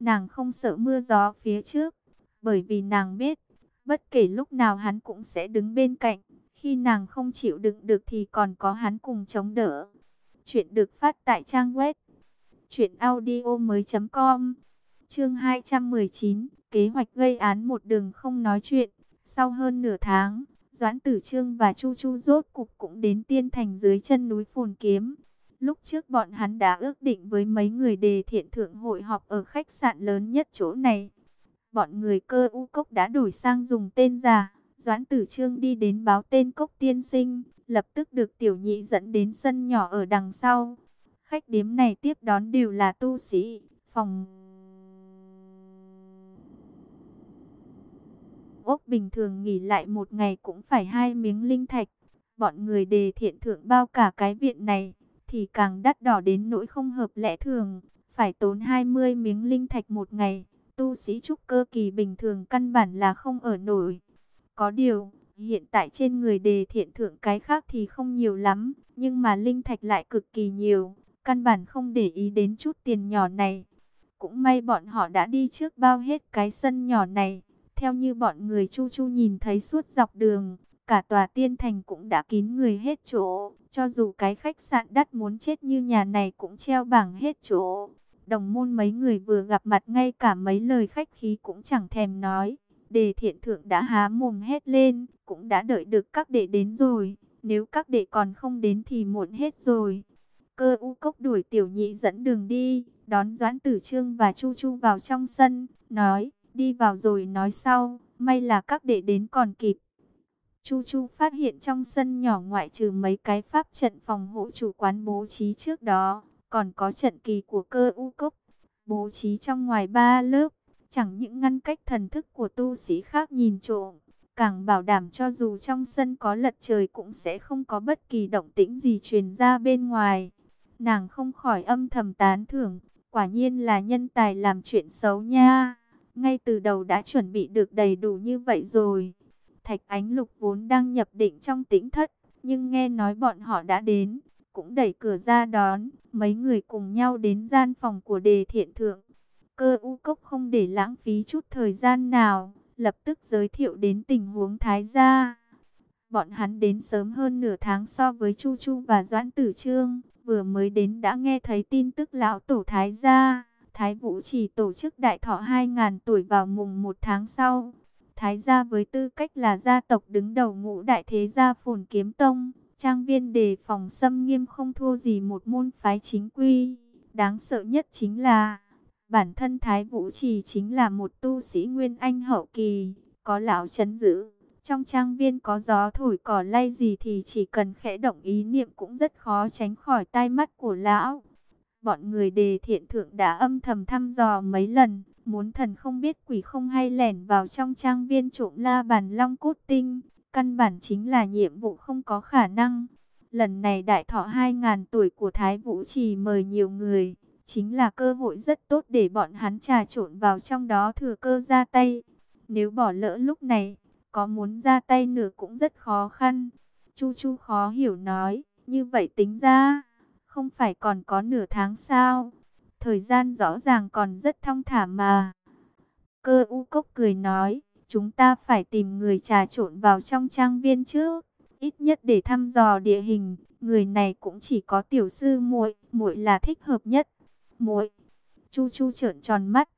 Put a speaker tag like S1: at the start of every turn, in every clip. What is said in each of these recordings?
S1: Nàng không sợ mưa gió phía trước, bởi vì nàng biết, bất kể lúc nào hắn cũng sẽ đứng bên cạnh. Khi nàng không chịu đựng được thì còn có hắn cùng chống đỡ. Chuyện được phát tại trang web truyệnaudiomoi.com. Chương 219, kế hoạch gây án một đường không nói chuyện. Sau hơn nửa tháng, Doãn Tử Trương và Chu Chu rốt cục cũng đến Tiên Thành dưới chân núi Phồn Kiếm. Lúc trước bọn hắn đã ước định với mấy người đề thiện thượng hội họp ở khách sạn lớn nhất chỗ này. Bọn người cơ u cốc đã đổi sang dùng tên giả. Doãn Tử Trương đi đến báo tên cốc tiên sinh, lập tức được tiểu nhị dẫn đến sân nhỏ ở đằng sau. Khách điếm này tiếp đón đều là tu sĩ, phòng ốc bình thường nghỉ lại một ngày cũng phải hai miếng linh thạch. Bọn người đề thiện thượng bao cả cái viện này, thì càng đắt đỏ đến nỗi không hợp lẽ thường, phải tốn 20 miếng linh thạch một ngày. Tu sĩ trúc cơ kỳ bình thường căn bản là không ở nổi. Có điều, hiện tại trên người đề thiện thượng cái khác thì không nhiều lắm, nhưng mà linh thạch lại cực kỳ nhiều, căn bản không để ý đến chút tiền nhỏ này. Cũng may bọn họ đã đi trước bao hết cái sân nhỏ này, theo như bọn người chu chu nhìn thấy suốt dọc đường, cả tòa tiên thành cũng đã kín người hết chỗ, cho dù cái khách sạn đắt muốn chết như nhà này cũng treo bảng hết chỗ. Đồng môn mấy người vừa gặp mặt ngay cả mấy lời khách khí cũng chẳng thèm nói. Đề thiện thượng đã há mồm hét lên, cũng đã đợi được các đệ đến rồi. Nếu các đệ còn không đến thì muộn hết rồi. Cơ u cốc đuổi tiểu nhị dẫn đường đi, đón Doãn Tử Trương và Chu Chu vào trong sân, nói, đi vào rồi nói sau, may là các đệ đến còn kịp. Chu Chu phát hiện trong sân nhỏ ngoại trừ mấy cái pháp trận phòng hộ chủ quán bố trí trước đó, còn có trận kỳ của cơ u cốc, bố trí trong ngoài ba lớp, chẳng những ngăn cách thần thức của tu sĩ khác nhìn trộm, càng bảo đảm cho dù trong sân có lật trời cũng sẽ không có bất kỳ động tĩnh gì truyền ra bên ngoài. Nàng không khỏi âm thầm tán thưởng, quả nhiên là nhân tài làm chuyện xấu nha. Ngay từ đầu đã chuẩn bị được đầy đủ như vậy rồi. Thạch Ánh Lục vốn đang nhập định trong tĩnh thất, nhưng nghe nói bọn họ đã đến, cũng đẩy cửa ra đón, mấy người cùng nhau đến gian phòng của đề thiện thượng. Cơ u cốc không để lãng phí chút thời gian nào, lập tức giới thiệu đến tình huống thái gia. Bọn hắn đến sớm hơn nửa tháng so với Chu Chu và Doãn Tử Trương, vừa mới đến đã nghe thấy tin tức lão tổ thái gia. Thái Vũ chỉ tổ chức đại thọ 2.000 tuổi vào mùng 1 tháng sau. Thái gia với tư cách là gia tộc đứng đầu ngũ đại thế gia phồn kiếm tông, trang viên đề phòng xâm nghiêm không thua gì một môn phái chính quy. Đáng sợ nhất chính là Bản thân Thái Vũ Trì chính là một tu sĩ Nguyên Anh hậu kỳ, có lão chấn giữ. Trong trang viên có gió thổi cỏ lay gì thì chỉ cần khẽ động ý niệm cũng rất khó tránh khỏi tai mắt của lão. Bọn người đề thiện thượng đã âm thầm thăm dò mấy lần, muốn thần không biết quỷ không hay lẻn vào trong trang viên trộm la bàn long cốt tinh. Căn bản chính là nhiệm vụ không có khả năng. Lần này đại thọ 2.000 tuổi của Thái Vũ Trì mời nhiều người chính là cơ hội rất tốt để bọn hắn trà trộn vào trong đó thừa cơ ra tay. Nếu bỏ lỡ lúc này, có muốn ra tay nữa cũng rất khó khăn. Chu Chu khó hiểu nói, như vậy tính ra, không phải còn có nửa tháng sao? Thời gian rõ ràng còn rất thong thả mà. Cơ u cốc cười nói, chúng ta phải tìm người trà trộn vào trong trang viên trước, ít nhất để thăm dò địa hình. Người này cũng chỉ có tiểu sư muội, muội là thích hợp nhất muội. Chu Chu trợn tròn mắt.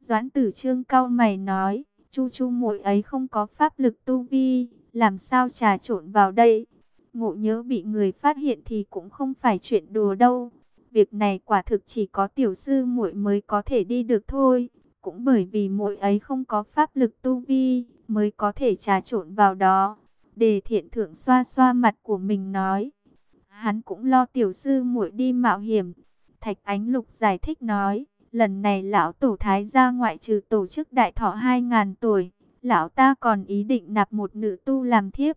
S1: Doãn Tử Trương cao mày nói, Chu Chu muội ấy không có pháp lực tu vi, làm sao trà trộn vào đây? Ngộ nhớ bị người phát hiện thì cũng không phải chuyện đùa đâu. Việc này quả thực chỉ có tiểu sư muội mới có thể đi được thôi. Cũng bởi vì muội ấy không có pháp lực tu vi, mới có thể trà trộn vào đó. Đề thiện thượng xoa xoa mặt của mình nói. Hắn cũng lo tiểu sư muội đi mạo hiểm, Thạch Ánh Lục giải thích nói, lần này lão tổ thái gia ngoại trừ tổ chức đại thọ 2000 tuổi, lão ta còn ý định nạp một nữ tu làm thiếp.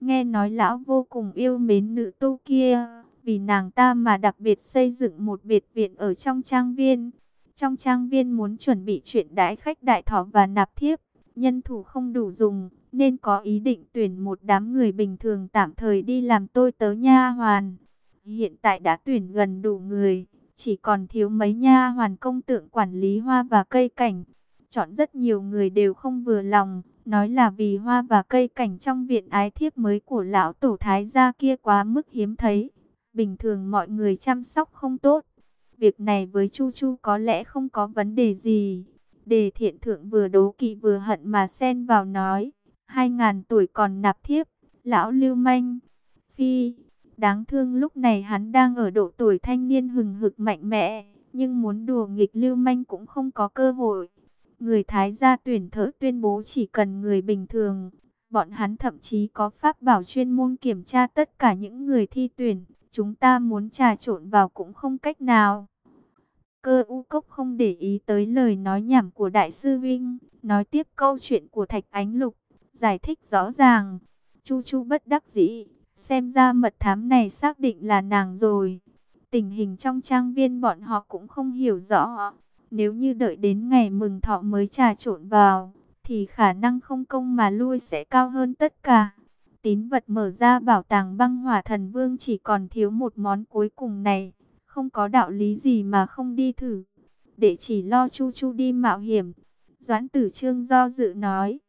S1: Nghe nói lão vô cùng yêu mến nữ tu kia, vì nàng ta mà đặc biệt xây dựng một biệt viện ở trong trang viên. Trong trang viên muốn chuẩn bị chuyện đãi khách đại thọ và nạp thiếp, nhân thủ không đủ dùng, nên có ý định tuyển một đám người bình thường tạm thời đi làm tôi tớ nha hoàn. Hiện tại đã tuyển gần đủ người, chỉ còn thiếu mấy nha hoàn công tượng quản lý hoa và cây cảnh. Chọn rất nhiều người đều không vừa lòng, nói là vì hoa và cây cảnh trong viện ái thiếp mới của lão tổ thái gia kia quá mức hiếm thấy. Bình thường mọi người chăm sóc không tốt. Việc này với Chu Chu có lẽ không có vấn đề gì. Đề thiện thượng vừa đố kỵ vừa hận mà xen vào nói. Hai ngàn tuổi còn nạp thiếp. Lão lưu manh. Phi. Đáng thương lúc này hắn đang ở độ tuổi thanh niên hừng hực mạnh mẽ. Nhưng muốn đùa nghịch lưu manh cũng không có cơ hội. Người Thái gia tuyển thợ tuyên bố chỉ cần người bình thường. Bọn hắn thậm chí có pháp bảo chuyên môn kiểm tra tất cả những người thi tuyển. Chúng ta muốn trà trộn vào cũng không cách nào. Cơ u cốc không để ý tới lời nói nhảm của đại sư Vinh. Nói tiếp câu chuyện của Thạch Ánh Lục. Giải thích rõ ràng. Chu Chu bất đắc dĩ. Xem ra mật thám này xác định là nàng rồi. Tình hình trong trang viên bọn họ cũng không hiểu rõ. Nếu như đợi đến ngày mừng thọ mới trà trộn vào, thì khả năng không công mà lui sẽ cao hơn tất cả. Tín vật mở ra bảo tàng băng hỏa thần vương chỉ còn thiếu một món cuối cùng này. Không có đạo lý gì mà không đi thử. Để chỉ lo chu chu đi mạo hiểm. Doãn tử trương do dự nói.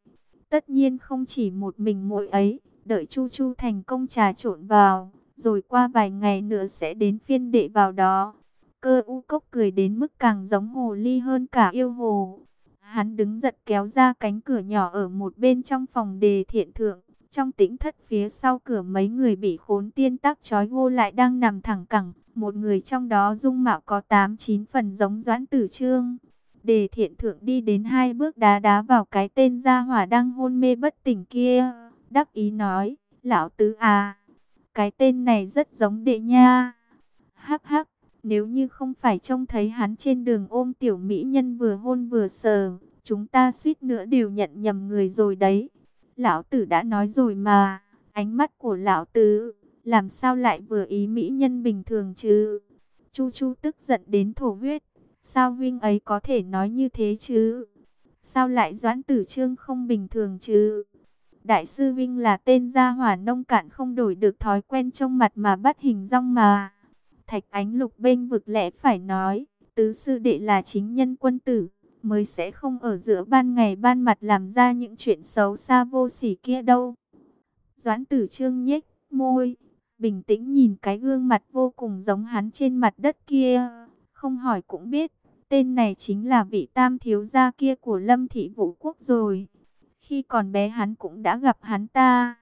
S1: Tất nhiên không chỉ một mình mỗi ấy. Đợi chu chu thành công trà trộn vào. Rồi qua vài ngày nữa sẽ đến phiên đệ vào đó. Cơ u cốc cười đến mức càng giống hồ ly hơn cả yêu hồ. Hắn đứng giật kéo ra cánh cửa nhỏ ở một bên trong phòng đề thiện thượng. Trong tĩnh thất phía sau cửa mấy người bị khốn tiên tắc trói gô lại đang nằm thẳng cẳng. Một người trong đó dung mạo có 8-9 phần giống doãn tử trương. Đề thiện thượng đi đến hai bước đá đá vào cái tên gia hỏa đang hôn mê bất tỉnh kia. Đắc ý nói, lão tứ à, cái tên này rất giống đệ nha. Hắc hắc, nếu như không phải trông thấy hắn trên đường ôm tiểu mỹ nhân vừa hôn vừa sờ, chúng ta suýt nữa đều nhận nhầm người rồi đấy. Lão tử đã nói rồi mà, ánh mắt của lão tử, làm sao lại vừa ý mỹ nhân bình thường chứ? Chu Chu tức giận đến thổ huyết, sao huynh ấy có thể nói như thế chứ? Sao lại doãn tử trương không bình thường chứ? Đại sư Vinh là tên gia hỏa nông cạn không đổi được thói quen trong mặt mà bắt hình rong mà. Thạch Ánh Lục bênh vực lẽ phải nói, tứ sư đệ là chính nhân quân tử, mới sẽ không ở giữa ban ngày ban mặt làm ra những chuyện xấu xa vô sỉ kia đâu. Doãn tử trương nhếch môi, bình tĩnh nhìn cái gương mặt vô cùng giống hắn trên mặt đất kia, không hỏi cũng biết, tên này chính là vị tam thiếu gia kia của Lâm Thị Vũ Quốc rồi. Khi còn bé hắn cũng đã gặp hắn ta.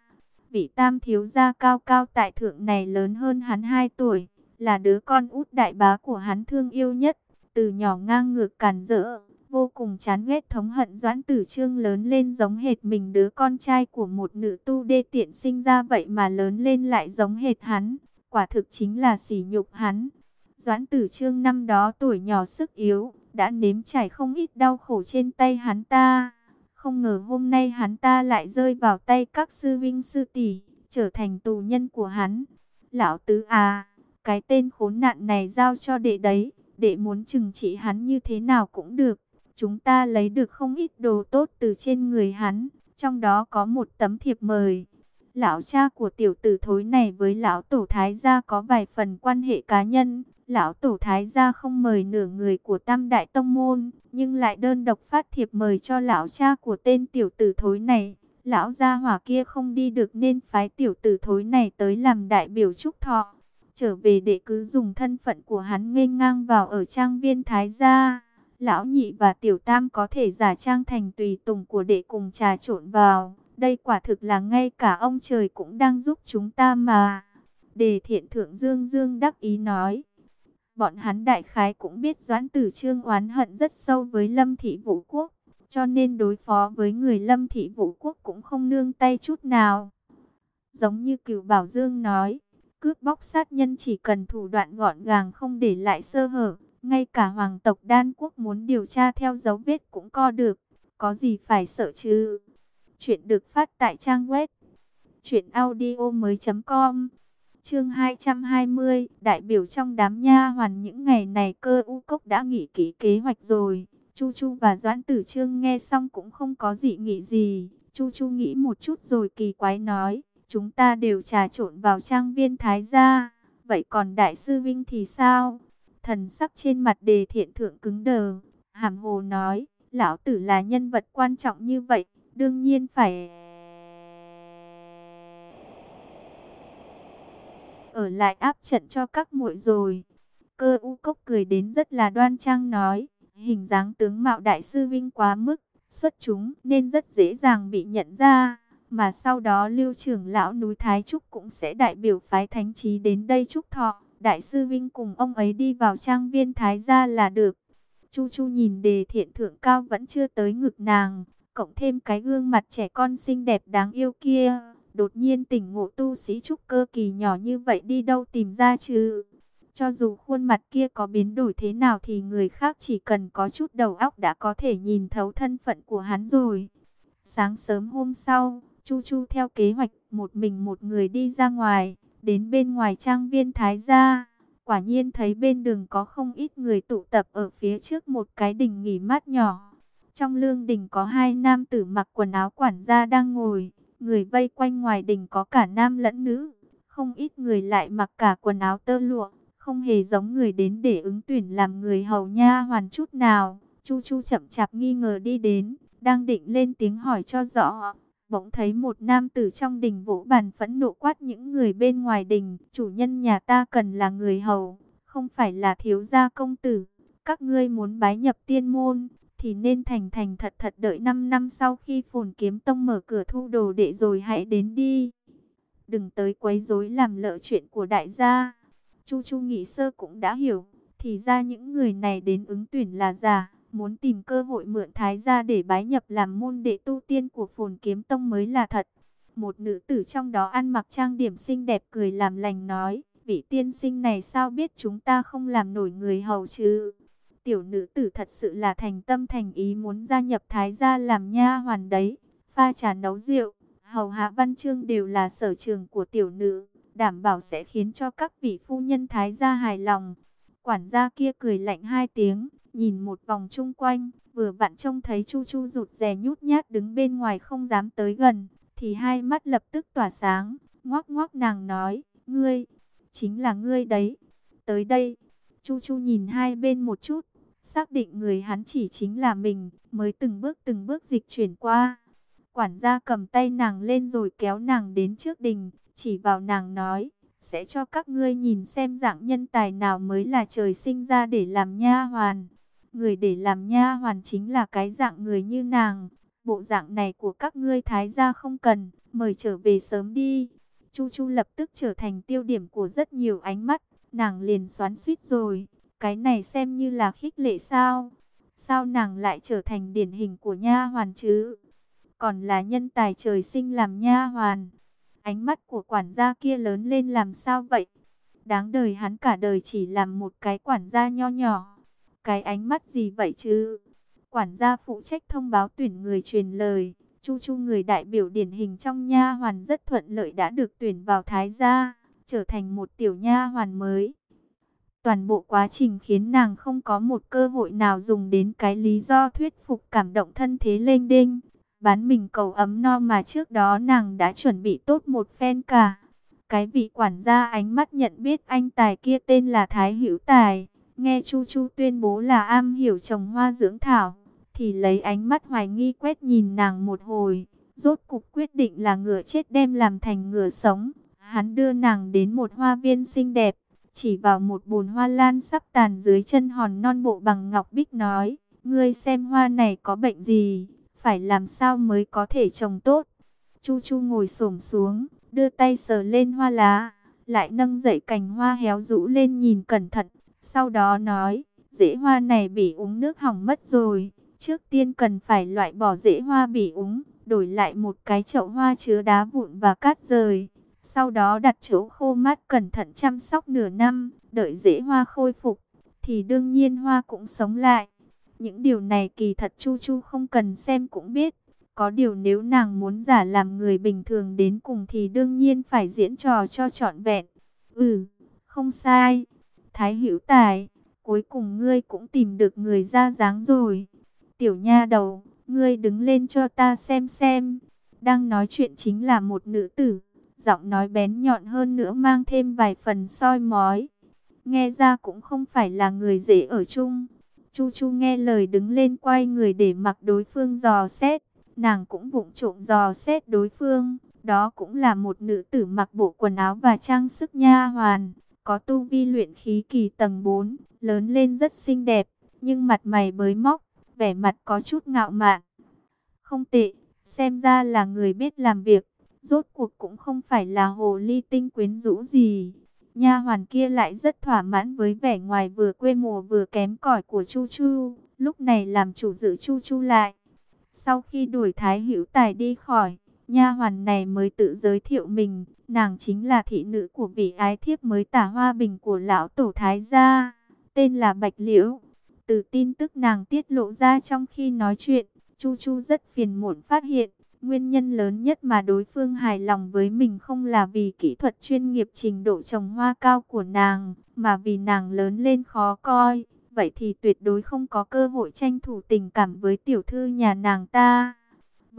S1: Vị tam thiếu gia cao cao tại thượng này lớn hơn hắn 2 tuổi là đứa con út đại bá của hắn thương yêu nhất, từ nhỏ ngang ngược cản rỡ, vô cùng chán ghét thống hận Doãn Tử Trương lớn lên giống hệt mình đứa con trai của một nữ tu đê tiện sinh ra vậy mà lớn lên lại giống hệt hắn, quả thực chính là sỉ nhục hắn. Doãn Tử Trương năm đó tuổi nhỏ sức yếu, đã nếm trải không ít đau khổ trên tay hắn ta. Không ngờ hôm nay hắn ta lại rơi vào tay các sư vinh sư tỷ, trở thành tù nhân của hắn. Lão tứ à, cái tên khốn nạn này giao cho đệ đấy, đệ muốn chừng trị hắn như thế nào cũng được. Chúng ta lấy được không ít đồ tốt từ trên người hắn, trong đó có một tấm thiệp mời. Lão cha của tiểu tử thối này với lão tổ thái gia có vài phần quan hệ cá nhân. Lão tổ thái gia không mời nửa người của tam đại tông môn, nhưng lại đơn độc phát thiệp mời cho lão cha của tên tiểu tử thối này. Lão gia hỏa kia không đi được nên phái tiểu tử thối này tới làm đại biểu chúc thọ trở về để cứ dùng thân phận của hắn nghênh ngang vào ở trang viên Thái Gia. Lão nhị và tiểu tam có thể giả trang thành tùy tùng của đệ cùng trà trộn vào. Đây quả thực là ngay cả ông trời cũng đang giúp chúng ta mà. Đề thiện thượng Dương Dương đắc ý nói. Bọn hắn đại khái cũng biết Doãn Tử Trương oán hận rất sâu với Lâm Thị Vũ Quốc. Cho nên đối phó với người Lâm Thị Vũ Quốc cũng không nương tay chút nào. Giống như cửu Bảo Dương nói, Cướp bóc sát nhân chỉ cần thủ đoạn gọn gàng không để lại sơ hở. Ngay cả hoàng tộc đan quốc muốn điều tra theo dấu vết cũng co được. Có gì phải sợ chứ? Chuyện được phát tại trang web. Chuyện audio mới com Chương 220, đại biểu trong đám nha hoàn những ngày này cơ u cốc đã nghỉ kỹ kế hoạch rồi. Chu Chu và Doãn Tử Trương nghe xong cũng không có gì nghĩ gì. Chu Chu nghĩ một chút rồi kỳ quái nói, Chúng ta đều trà trộn vào trang viên thái gia. Vậy còn đại sư Vinh thì sao? Thần sắc trên mặt đề thiện thượng cứng đờ, hàm hồ nói, lão tử là nhân vật quan trọng như vậy, đương nhiên phải... Ở lại áp trận cho các muội rồi. Cơ u cốc cười đến rất là đoan trang nói, hình dáng tướng mạo đại sư vinh quá mức, xuất chúng nên rất dễ dàng bị nhận ra. Mà sau đó lưu trưởng lão núi Thái Trúc cũng sẽ đại biểu phái thánh trí đến đây chúc thọ. Đại sư Vinh cùng ông ấy đi vào trang viên Thái gia là được. Chu Chu nhìn đề thiện thượng cao vẫn chưa tới ngực nàng. Cộng thêm cái gương mặt trẻ con xinh đẹp đáng yêu kia. Đột nhiên tỉnh ngộ tu sĩ trúc cơ kỳ nhỏ như vậy đi đâu tìm ra chứ. Cho dù khuôn mặt kia có biến đổi thế nào thì người khác chỉ cần có chút đầu óc đã có thể nhìn thấu thân phận của hắn rồi. Sáng sớm hôm sau, Chu Chu theo kế hoạch một mình một người đi ra ngoài, đến bên ngoài trang viên Thái Gia. Quả nhiên thấy bên đường có không ít người tụ tập ở phía trước một cái đình nghỉ mát nhỏ. Trong lương đình có hai nam tử mặc quần áo quản gia đang ngồi, người vây quanh ngoài đình có cả nam lẫn nữ. Không ít người lại mặc cả quần áo tơ lụa, không hề giống người đến để ứng tuyển làm người hầu nha hoàn chút nào. Chu Chu chậm chạp nghi ngờ đi đến, đang định lên tiếng hỏi cho rõ bỗng thấy một nam tử trong đình vỗ bàn phẫn nộ quát những người bên ngoài đình, chủ nhân nhà ta cần là người hầu, không phải là thiếu gia công tử. Các ngươi muốn bái nhập tiên môn, thì nên thành thành thật thật đợi 5 năm sau khi phồn kiếm tông mở cửa thu đồ đệ rồi hãy đến đi. Đừng tới quấy rối làm lỡ chuyện của đại gia. Chu Chu nghĩ sơ cũng đã hiểu, thì ra những người này đến ứng tuyển là giả muốn tìm cơ hội mượn thái gia để bái nhập làm môn đệ tu tiên của phồn kiếm tông mới là thật. Một nữ tử trong đó ăn mặc trang điểm xinh đẹp cười làm lành nói, vị tiên sinh này sao biết chúng ta không làm nổi người hầu chứ? Tiểu nữ tử thật sự là thành tâm thành ý muốn gia nhập thái gia làm nha hoàn đấy, pha trà nấu rượu, hầu hạ văn chương đều là sở trường của tiểu nữ, đảm bảo sẽ khiến cho các vị phu nhân thái gia hài lòng. Quản gia kia cười lạnh hai tiếng, nhìn một vòng chung quanh, vừa vặn trông thấy Chu Chu rụt rè nhút nhát đứng bên ngoài không dám tới gần, thì hai mắt lập tức tỏa sáng, ngoác ngoác nàng nói, ngươi, chính là ngươi đấy, tới đây. Chu Chu nhìn hai bên một chút, xác định người hắn chỉ chính là mình, mới từng bước từng bước dịch chuyển qua. Quản gia cầm tay nàng lên rồi kéo nàng đến trước đình, chỉ vào nàng nói, sẽ cho các ngươi nhìn xem dạng nhân tài nào mới là trời sinh ra để làm nha hoàn. Người để làm nha hoàn chính là cái dạng người như nàng. Bộ dạng này của các ngươi thái gia không cần, mời trở về sớm đi. Chu Chu lập tức trở thành tiêu điểm của rất nhiều ánh mắt, nàng liền xoắn suýt rồi. Cái này xem như là khích lệ sao? Sao nàng lại trở thành điển hình của nha hoàn chứ? Còn là nhân tài trời sinh làm nha hoàn. Ánh mắt của quản gia kia lớn lên làm sao vậy? Đáng đời hắn cả đời chỉ làm một cái quản gia nho nhỏ. Cái ánh mắt gì vậy chứ? Quản gia phụ trách thông báo tuyển người truyền lời. Chu Chu người đại biểu điển hình trong nha hoàn rất thuận lợi đã được tuyển vào thái gia, trở thành một tiểu nha hoàn mới. Toàn bộ quá trình khiến nàng không có một cơ hội nào dùng đến cái lý do thuyết phục cảm động thân thế lên đinh. Bán mình cầu ấm no mà trước đó nàng đã chuẩn bị tốt một phen cả. Cái vị quản gia ánh mắt nhận biết anh tài kia tên là Thái Hữu Tài. Nghe Chu Chu tuyên bố là am hiểu trồng hoa dưỡng thảo, thì lấy ánh mắt hoài nghi quét nhìn nàng một hồi, rốt cục quyết định là ngựa chết đem làm thành ngựa sống. Hắn đưa nàng đến một hoa viên xinh đẹp, chỉ vào một bồn hoa lan sắp tàn dưới chân hòn non bộ bằng ngọc bích nói, ngươi xem hoa này có bệnh gì, phải làm sao mới có thể trồng tốt. Chu Chu ngồi xổm xuống, đưa tay sờ lên hoa lá, lại nâng dậy cành hoa héo rũ lên nhìn cẩn thận, sau đó nói, rễ hoa này bị uống nước hỏng mất rồi. Trước tiên cần phải loại bỏ rễ hoa bị úng, đổi lại một cái chậu hoa chứa đá vụn và cát rời. Sau đó đặt chỗ khô mát cẩn thận chăm sóc nửa năm, đợi rễ hoa khôi phục, thì đương nhiên hoa cũng sống lại. Những điều này kỳ thật Chu Chu không cần xem cũng biết. Có điều nếu nàng muốn giả làm người bình thường đến cùng thì đương nhiên phải diễn trò cho trọn vẹn. Ừ, không sai. Thái Hữu Tài, cuối cùng ngươi cũng tìm được người ra dáng rồi. Tiểu nha đầu, ngươi đứng lên cho ta xem xem. Đang nói chuyện chính là một nữ tử, giọng nói bén nhọn hơn nữa mang thêm vài phần soi mói. nghe ra cũng không phải là người dễ ở chung. Chu Chu nghe lời đứng lên quay người để mặc đối phương dò xét, nàng cũng vụng trộm dò xét đối phương, đó cũng là một nữ tử mặc bộ quần áo và trang sức nha hoàn, có tu vi luyện khí kỳ tầng 4, lớn lên rất xinh đẹp, nhưng mặt mày bới móc, vẻ mặt có chút ngạo mạn. Không tệ, xem ra là người biết làm việc, rốt cuộc cũng không phải là hồ ly tinh quyến rũ gì. Nha hoàn kia lại rất thỏa mãn với vẻ ngoài vừa quê mùa vừa kém cỏi của Chu Chu, lúc này làm chủ giữ Chu Chu lại. Sau khi đuổi Thái Hữu Tài đi khỏi, nha hoàn này mới tự giới thiệu mình, nàng chính là thị nữ của vị ái thiếp mới tả hoa bình của lão tổ Thái gia, tên là Bạch Liễu. Từ tin tức nàng tiết lộ ra trong khi nói chuyện, Chu Chu rất phiền muộn phát hiện, nguyên nhân lớn nhất mà đối phương hài lòng với mình không là vì kỹ thuật chuyên nghiệp trình độ trồng hoa cao của nàng, mà vì nàng lớn lên khó coi, vậy thì tuyệt đối không có cơ hội tranh thủ tình cảm với tiểu thư nhà nàng ta.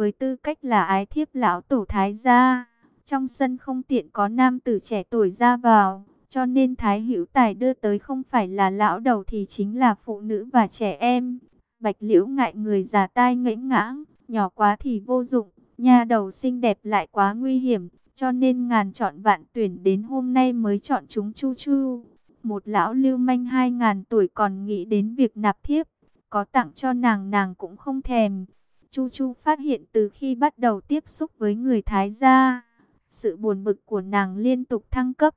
S1: Với tư cách là ái thiếp lão tổ thái gia, trong sân không tiện có nam tử trẻ tuổi ra vào, cho nên Thái Hữu Tài đưa tới không phải là lão đầu thì chính là phụ nữ và trẻ em. Bạch Liễu ngại người già tai ngẫnh ngãng, nhỏ quá thì vô dụng, nha đầu xinh đẹp lại quá nguy hiểm, cho nên ngàn chọn vạn tuyển đến hôm nay mới chọn chúng Chu Chu. Một lão lưu manh hai ngàn tuổi còn nghĩ đến việc nạp thiếp, có tặng cho nàng nàng cũng không thèm. Chu Chu phát hiện từ khi bắt đầu tiếp xúc với người Thái gia, sự buồn bực của nàng liên tục thăng cấp.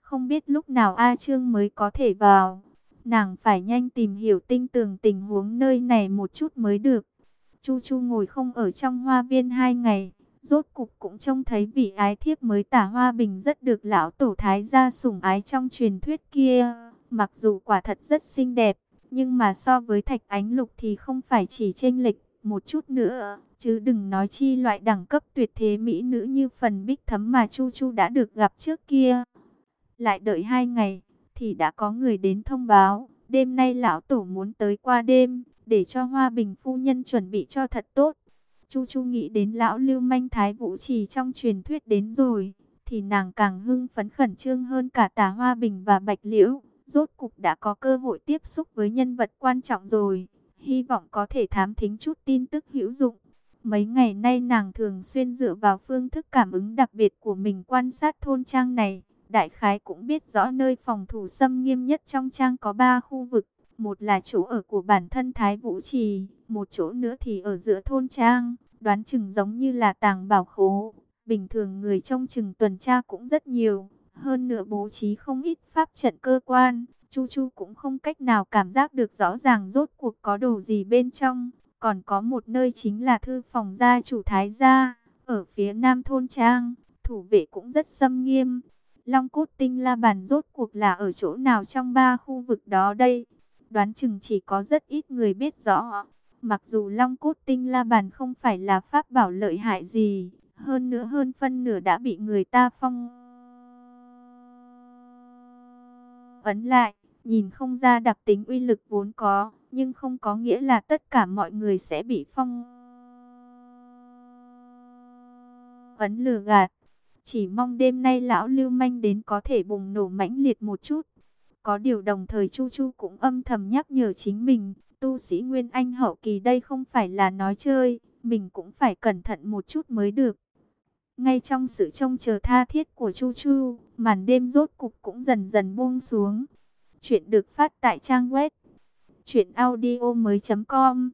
S1: Không biết lúc nào A Trương mới có thể vào. Nàng phải nhanh tìm hiểu tinh tường tình huống nơi này một chút mới được. Chu Chu ngồi không ở trong hoa viên hai ngày. Rốt cục cũng trông thấy vị ái thiếp mới tả hoa bình rất được lão tổ thái gia sủng ái trong truyền thuyết kia. Mặc dù quả thật rất xinh đẹp, nhưng mà so với thạch ánh lục thì không phải chỉ chênh lệch một chút nữa. Chứ đừng nói chi loại đẳng cấp tuyệt thế mỹ nữ như phần bích thấm mà Chu Chu đã được gặp trước kia. Lại đợi hai ngày, thì đã có người đến thông báo, đêm nay lão tổ muốn tới qua đêm, để cho Hoa Bình phu nhân chuẩn bị cho thật tốt. Chu Chu nghĩ đến lão lưu manh thái vũ trì trong truyền thuyết đến rồi, thì nàng càng hưng phấn khẩn trương hơn cả tả Hoa Bình và Bạch Liễu. Rốt cục đã có cơ hội tiếp xúc với nhân vật quan trọng rồi, hy vọng có thể thám thính chút tin tức hữu dụng. Mấy ngày nay nàng thường xuyên dựa vào phương thức cảm ứng đặc biệt của mình quan sát thôn trang này. Đại khái cũng biết rõ nơi phòng thủ xâm nghiêm nhất trong trang có ba khu vực. Một là chỗ ở của bản thân Thái Vũ Trì, một chỗ nữa thì ở giữa thôn trang, đoán chừng giống như là tàng bảo khố. Bình thường người trong chừng tuần tra cũng rất nhiều, hơn nữa bố trí không ít pháp trận cơ quan. Chu Chu cũng không cách nào cảm giác được rõ ràng rốt cuộc có đồ gì bên trong. Còn có một nơi chính là thư phòng gia chủ Thái gia, ở phía nam thôn trang, thủ vệ cũng rất xâm nghiêm. Long cốt tinh la bàn rốt cuộc là ở chỗ nào trong ba khu vực đó đây? Đoán chừng chỉ có rất ít người biết rõ. Mặc dù long cốt tinh la bàn không phải là pháp bảo lợi hại gì, hơn nữa hơn phân nửa đã bị người ta phong ấn lại, nhìn không ra đặc tính uy lực vốn có, nhưng không có nghĩa là tất cả mọi người sẽ bị phong ấn lừa gạt. Chỉ mong đêm nay lão lưu manh đến có thể bùng nổ mãnh liệt một chút. Có điều đồng thời Chu Chu cũng âm thầm nhắc nhở chính mình, tu sĩ Nguyên Anh hậu kỳ đây không phải là nói chơi, mình cũng phải cẩn thận một chút mới được. Ngay trong sự trông chờ tha thiết của Chu Chu, màn đêm rốt cục cũng dần dần buông xuống. Chuyện được phát tại trang web truyệnaudiomoi.com.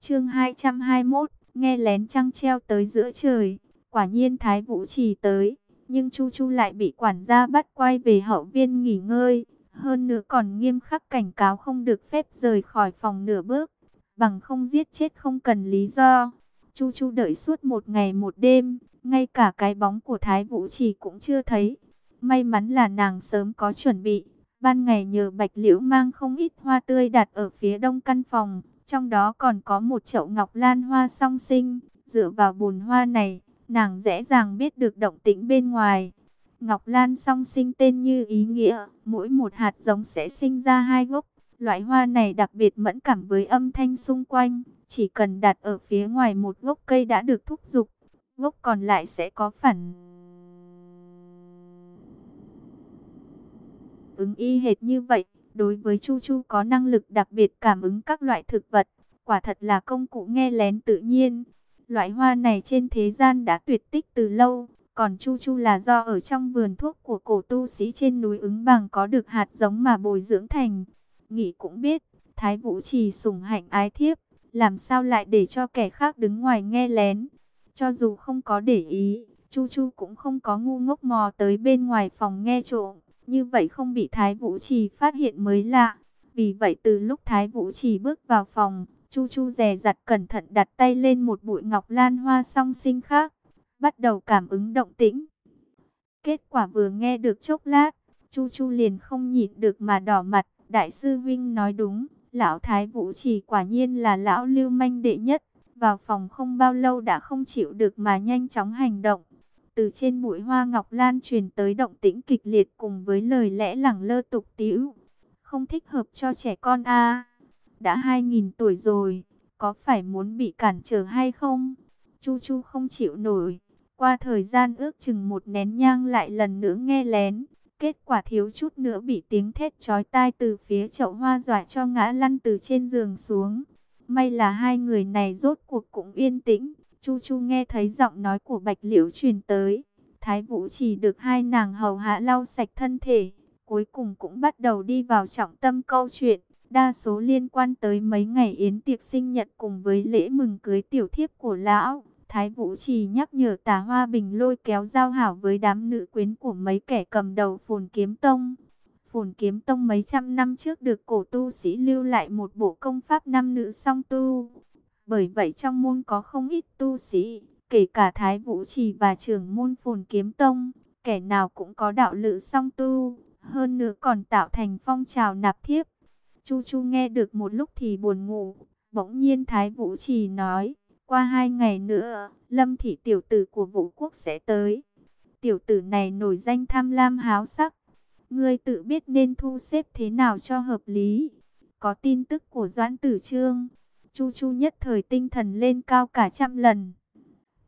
S1: Chương 221, nghe lén trăng treo tới giữa trời. Quả nhiên Thái Vũ Trì tới, nhưng Chu Chu lại bị quản gia bắt quay về hậu viên nghỉ ngơi. Hơn nữa còn nghiêm khắc cảnh cáo không được phép rời khỏi phòng nửa bước, bằng không giết chết không cần lý do. Chu Chu đợi suốt một ngày một đêm, ngay cả cái bóng của Thái Vũ Trì cũng chưa thấy. May mắn là nàng sớm có chuẩn bị, ban ngày nhờ Bạch Liễu mang không ít hoa tươi đặt ở phía đông căn phòng, trong đó còn có một chậu ngọc lan hoa song sinh, dựa vào bùn hoa này nàng dễ dàng biết được động tĩnh bên ngoài. Ngọc Lan song sinh tên như ý nghĩa, mỗi một hạt giống sẽ sinh ra hai gốc. Loại hoa này đặc biệt mẫn cảm với âm thanh xung quanh, chỉ cần đặt ở phía ngoài một gốc cây đã được thúc giục, gốc còn lại sẽ có phản ứng y hệt như vậy. Đối với Chu Chu có năng lực đặc biệt cảm ứng các loại thực vật, quả thật là công cụ nghe lén tự nhiên. Loại hoa này trên thế gian đã tuyệt tích từ lâu, còn Chu Chu là do ở trong vườn thuốc của cổ tu sĩ trên núi ứng bằng có được hạt giống mà bồi dưỡng thành. Nghĩ cũng biết, Thái Vũ chỉ sủng hạnh ái thiếp, làm sao lại để cho kẻ khác đứng ngoài nghe lén. Cho dù không có để ý, Chu Chu cũng không có ngu ngốc mò tới bên ngoài phòng nghe trộm. Như vậy không bị Thái Vũ Trì phát hiện mới lạ. Vì vậy từ lúc Thái Vũ Trì bước vào phòng, Chu Chu dè dặt cẩn thận đặt tay lên một bụi ngọc lan hoa song sinh khác, bắt đầu cảm ứng động tĩnh. Kết quả vừa nghe được chốc lát, Chu Chu liền không nhịn được mà đỏ mặt, đại sư Vinh nói đúng, lão Thái Vũ Trì quả nhiên là lão lưu manh đệ nhất, vào phòng không bao lâu đã không chịu được mà nhanh chóng hành động. Từ trên bụi hoa ngọc lan truyền tới động tĩnh kịch liệt cùng với lời lẽ lẳng lơ tục tĩu. Không thích hợp cho trẻ con a à. Đã hai nghìn tuổi rồi, có phải muốn bị cản trở hay không? Chu Chu không chịu nổi. Qua thời gian ước chừng một nén nhang lại lần nữa nghe lén. Kết quả thiếu chút nữa bị tiếng thét chói tai từ phía chậu hoa dọa cho ngã lăn từ trên giường xuống. May là hai người này rốt cuộc cũng yên tĩnh. Chu Chu nghe thấy giọng nói của Bạch Liễu truyền tới. Thái Vũ chỉ được hai nàng hầu hạ lau sạch thân thể. Cuối cùng cũng bắt đầu đi vào trọng tâm câu chuyện. Đa số liên quan tới mấy ngày yến tiệc sinh nhật cùng với lễ mừng cưới tiểu thiếp của lão. Thái Vũ chỉ nhắc nhở tà hoa bình lôi kéo giao hảo với đám nữ quyến của mấy kẻ cầm đầu phồn kiếm tông. Phồn kiếm tông mấy trăm năm trước được cổ tu sĩ lưu lại một bộ công pháp năm nữ song tu. Bởi vậy trong môn có không ít tu sĩ, kể cả Thái Vũ Trì và trưởng môn Phồn Kiếm Tông, kẻ nào cũng có đạo lự song tu, hơn nữa còn tạo thành phong trào nạp thiếp. Chu Chu nghe được một lúc thì buồn ngủ, bỗng nhiên Thái Vũ Trì nói, qua hai ngày nữa, Lâm Thị tiểu tử của Vũ Quốc sẽ tới. Tiểu tử này nổi danh tham lam háo sắc, ngươi tự biết nên thu xếp thế nào cho hợp lý. Có tin tức của Doãn Tử Trương Chu Chu nhất thời tinh thần lên cao cả trăm lần.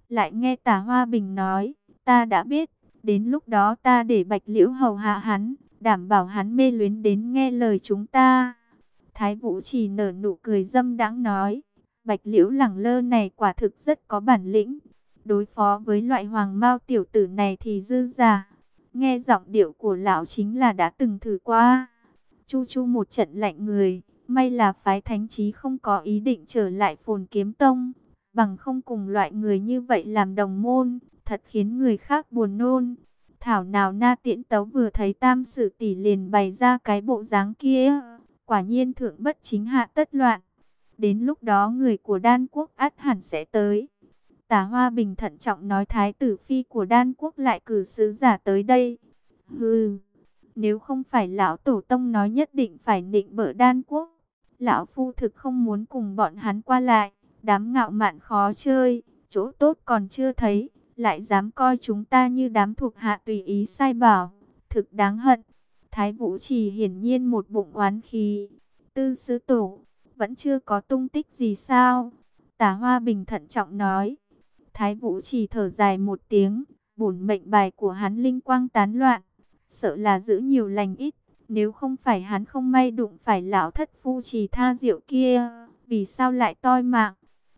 S1: Lại nghe tả Hoa Bình nói, ta đã biết, đến lúc đó ta để Bạch Liễu hầu hạ hắn, đảm bảo hắn mê luyến đến nghe lời chúng ta. Thái Vũ chỉ nở nụ cười dâm đãng nói, Bạch Liễu lẳng lơ này quả thực rất có bản lĩnh. Đối phó với loại hoàng mao tiểu tử này thì dư giả. Nghe giọng điệu của lão chính là đã từng thử qua. Chu chu một trận lạnh người. May là phái thánh trí không có ý định trở lại phồn kiếm tông, bằng không cùng loại người như vậy làm đồng môn, thật khiến người khác buồn nôn. Thảo nào na tiễn tấu vừa thấy tam sự tỷ liền bày ra cái bộ dáng kia, quả nhiên thượng bất chính hạ tất loạn. Đến lúc đó người của đan quốc át hẳn sẽ tới. Tả Hoa Bình thận trọng nói thái tử phi của đan quốc lại cử sứ giả tới đây. Hừ, nếu không phải lão tổ tông nói nhất định phải nịnh bỡ đan quốc, Lão Phu thực không muốn cùng bọn hắn qua lại, đám ngạo mạn khó chơi, chỗ tốt còn chưa thấy, lại dám coi chúng ta như đám thuộc hạ tùy ý sai bảo, thực đáng hận. Thái Vũ Trì hiển nhiên một bụng oán khí. Tư sứ tổ, vẫn chưa có tung tích gì sao? Tả Hoa Bình thận trọng nói. Thái Vũ Trì thở dài một tiếng, bổn mệnh bài của hắn linh quang tán loạn, sợ là giữ nhiều lành ít, nếu không phải hắn không may đụng phải lão thất phu trì tha diệu kia, vì sao lại toi mạng?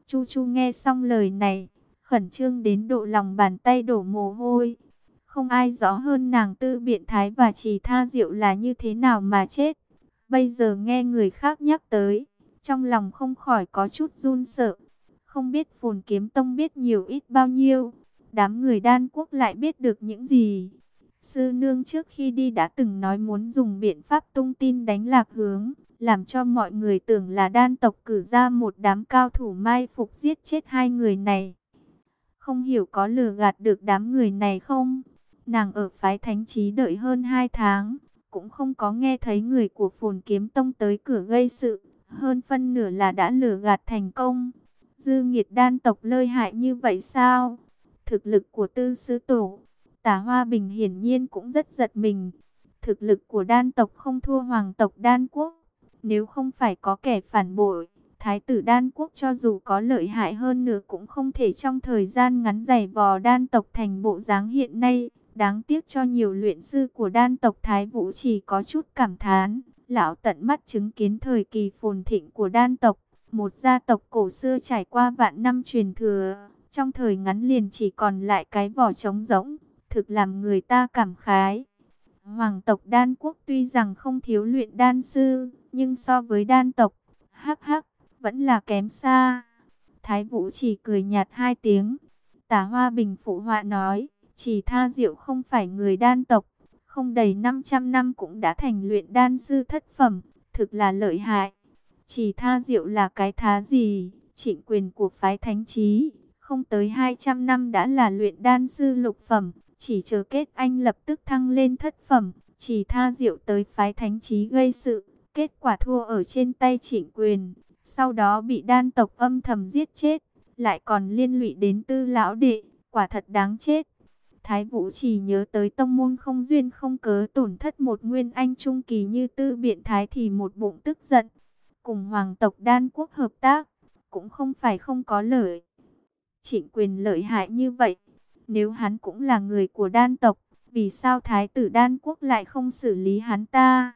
S1: Chu Chu nghe xong lời này, khẩn trương đến độ lòng bàn tay đổ mồ hôi. Không ai rõ hơn nàng tư biện thái và trì tha diệu là như thế nào mà chết. Bây giờ nghe người khác nhắc tới, trong lòng không khỏi có chút run sợ. Không biết phồn kiếm tông biết nhiều ít bao nhiêu, đám người đan quốc lại biết được những gì. Sư nương trước khi đi đã từng nói muốn dùng biện pháp tung tin đánh lạc hướng, làm cho mọi người tưởng là đan tộc cử ra một đám cao thủ mai phục giết chết hai người này. Không hiểu có lừa gạt được đám người này không? Nàng ở phái thánh trí đợi hơn hai tháng, cũng không có nghe thấy người của phồn kiếm tông tới cửa gây sự, hơn phân nửa là đã lừa gạt thành công. Dư nghiệt đan tộc lơi hại như vậy sao? Thực lực của tư sứ tổ Tả Hoa Bình hiển nhiên cũng rất giật mình. Thực lực của đan tộc không thua hoàng tộc đan quốc. Nếu không phải có kẻ phản bội, thái tử đan quốc cho dù có lợi hại hơn nữa cũng không thể trong thời gian ngắn giày vò đan tộc thành bộ dáng hiện nay. Đáng tiếc cho nhiều luyện sư của đan tộc Thái Vũ chỉ có chút cảm thán. Lão tận mắt chứng kiến thời kỳ phồn thịnh của đan tộc. Một gia tộc cổ xưa trải qua vạn năm truyền thừa. Trong thời ngắn liền chỉ còn lại cái vỏ trống rỗng. Thực làm người ta cảm khái. Hoàng tộc đan quốc tuy rằng không thiếu luyện đan sư. Nhưng so với đan tộc, hắc hắc, vẫn là kém xa. Thái Vũ chỉ cười nhạt hai tiếng. Tả Hoa Bình phụ họa nói, chỉ tha diệu không phải người đan tộc, không đầy 500 năm cũng đã thành luyện đan sư thất phẩm, thực là lợi hại. Chỉ tha diệu là cái thá gì, trịnh quyền của phái thánh trí, không tới 200 năm đã là luyện đan sư lục phẩm, chỉ chờ kết anh lập tức thăng lên thất phẩm, chỉ tha diệu tới phái thánh trí gây sự, kết quả thua ở trên tay trịnh quyền, sau đó bị đan tộc âm thầm giết chết, lại còn liên lụy đến tư lão đệ, quả thật đáng chết. Thái Vũ chỉ nhớ tới tông môn không duyên không cớ tổn thất một nguyên anh trung kỳ như tư biện thái thì một bụng tức giận. Cùng hoàng tộc đan quốc hợp tác, cũng không phải không có lợi. Trịnh quyền lợi hại như vậy, nếu hắn cũng là người của đan tộc, vì sao thái tử đan quốc lại không xử lý hắn ta?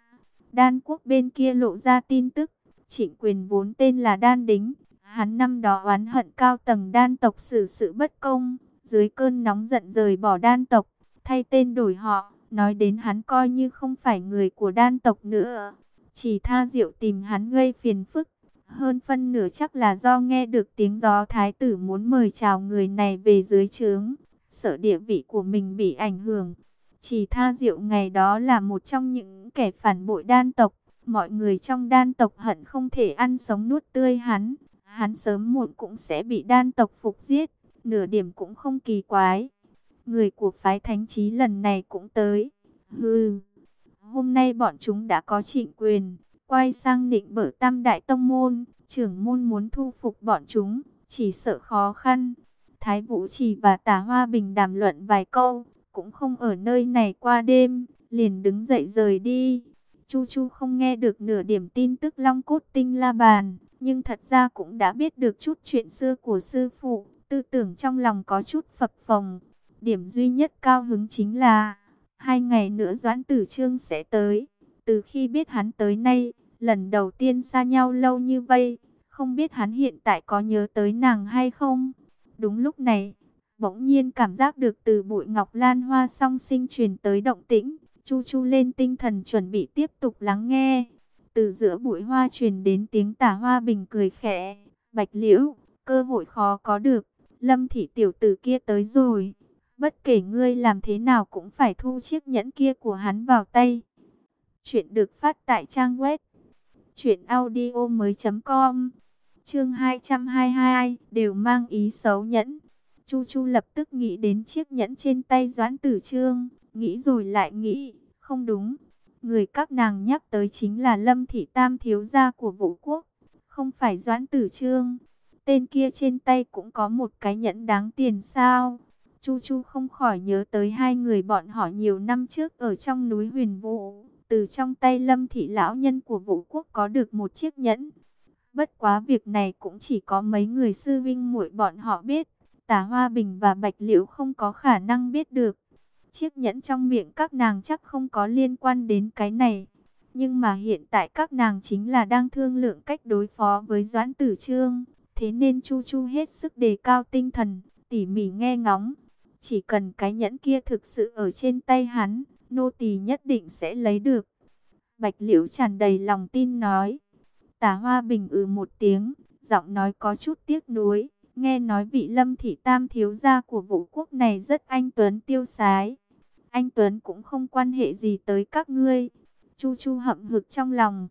S1: Đan quốc bên kia lộ ra tin tức, trịnh quyền vốn tên là đan đính, hắn năm đó oán hận cao tầng đan tộc xử sự bất công dưới cơn nóng giận rời bỏ đan tộc, thay tên đổi họ, nói đến hắn coi như không phải người của đan tộc nữa. Chỉ tha diệu tìm hắn gây phiền phức, hơn phân nửa chắc là do nghe được tiếng gió thái tử muốn mời chào người này về dưới trướng, sợ địa vị của mình bị ảnh hưởng. Chỉ tha diệu ngày đó là một trong những kẻ phản bội đan tộc, mọi người trong đan tộc hận không thể ăn sống nuốt tươi hắn, hắn sớm muộn cũng sẽ bị đan tộc phục giết nửa điểm cũng không kỳ quái. Người của phái thánh trí lần này cũng tới. Hừ, hôm nay bọn chúng đã có trịnh quyền, quay sang định bở tam đại tông môn, trưởng môn muốn thu phục bọn chúng, chỉ sợ khó khăn. Thái Vũ Trì và Tả Hoa Bình đàm luận vài câu, cũng không ở nơi này qua đêm, liền đứng dậy rời đi. Chu Chu không nghe được nửa điểm tin tức Long Cốt Tinh La Bàn, nhưng thật ra cũng đã biết được chút chuyện xưa của sư phụ, tư tưởng trong lòng có chút phập phồng. Điểm duy nhất cao hứng chính là, hai ngày nữa Doãn Tử Trương sẽ tới. Từ khi biết hắn tới nay, lần đầu tiên xa nhau lâu như vậy, không biết hắn hiện tại có nhớ tới nàng hay không. Đúng lúc này, bỗng nhiên cảm giác được từ bụi ngọc lan hoa song sinh truyền tới động tĩnh, chu chu lên tinh thần chuẩn bị tiếp tục lắng nghe. Từ giữa bụi hoa truyền đến tiếng tả hoa bình cười khẽ, bạch liễu, cơ hội khó có được, Lâm thị tiểu tử kia tới rồi. Bất kể ngươi làm thế nào cũng phải thu chiếc nhẫn kia của hắn vào tay. Chuyện được phát tại trang web. Chuyện audio mới com. Chương 222 đều mang ý xấu nhẫn. Chu Chu lập tức nghĩ đến chiếc nhẫn trên tay Doãn Tử Trương. Nghĩ rồi lại nghĩ. Không đúng. Người các nàng nhắc tới chính là Lâm Thị Tam thiếu gia của vũ quốc. Không phải Doãn Tử Trương. Tên kia trên tay cũng có một cái nhẫn đáng tiền sao? Chu Chu không khỏi nhớ tới hai người bọn họ nhiều năm trước ở trong núi huyền vũ. Từ trong tay lâm thị lão nhân của vũ quốc có được một chiếc nhẫn. Bất quá việc này cũng chỉ có mấy người sư vinh muội bọn họ biết. Tả Hoa Bình và Bạch Liễu không có khả năng biết được. Chiếc nhẫn trong miệng các nàng chắc không có liên quan đến cái này. Nhưng mà hiện tại các nàng chính là đang thương lượng cách đối phó với Doãn Tử Trương. Thế nên Chu Chu hết sức đề cao tinh thần, tỉ mỉ nghe ngóng. Chỉ cần cái nhẫn kia thực sự ở trên tay hắn, nô tỳ nhất định sẽ lấy được. Bạch Liễu tràn đầy lòng tin nói. Tả Hoa Bình ừ một tiếng, giọng nói có chút tiếc nuối. Nghe nói vị lâm thị tam thiếu gia của vũ quốc này rất anh Tuấn tiêu sái. Anh Tuấn cũng không quan hệ gì tới các ngươi. Chu Chu hậm hực trong lòng.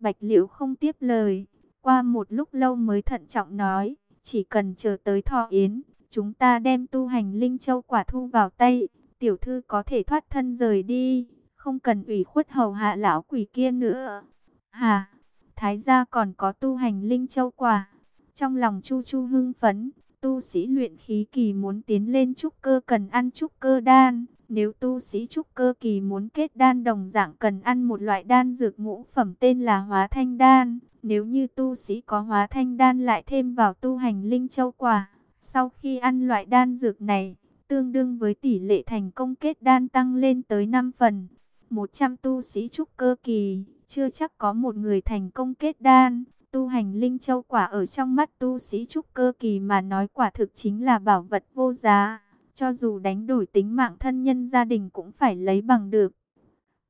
S1: Bạch Liễu không tiếp lời, qua một lúc lâu mới thận trọng nói, chỉ cần chờ tới thọ yến, chúng ta đem tu hành linh châu quả thu vào tay, tiểu thư có thể thoát thân rời đi, không cần ủy khuất hầu hạ lão quỷ kia nữa. Hà, thái gia còn có tu hành linh châu quả. Trong lòng Chu Chu hưng phấn, tu sĩ luyện khí kỳ muốn tiến lên trúc cơ cần ăn trúc cơ đan. Nếu tu sĩ trúc cơ kỳ muốn kết đan đồng dạng cần ăn một loại đan dược ngũ phẩm tên là hóa thanh đan. Nếu như tu sĩ có hóa thanh đan lại thêm vào tu hành linh châu quả, sau khi ăn loại đan dược này, tương đương với tỷ lệ thành công kết đan tăng lên tới 5 phần. 100 tu sĩ trúc cơ kỳ, chưa chắc có một người thành công kết đan. Tu hành linh châu quả ở trong mắt tu sĩ trúc cơ kỳ mà nói quả thực chính là bảo vật vô giá. Cho dù đánh đổi tính mạng thân nhân gia đình cũng phải lấy bằng được.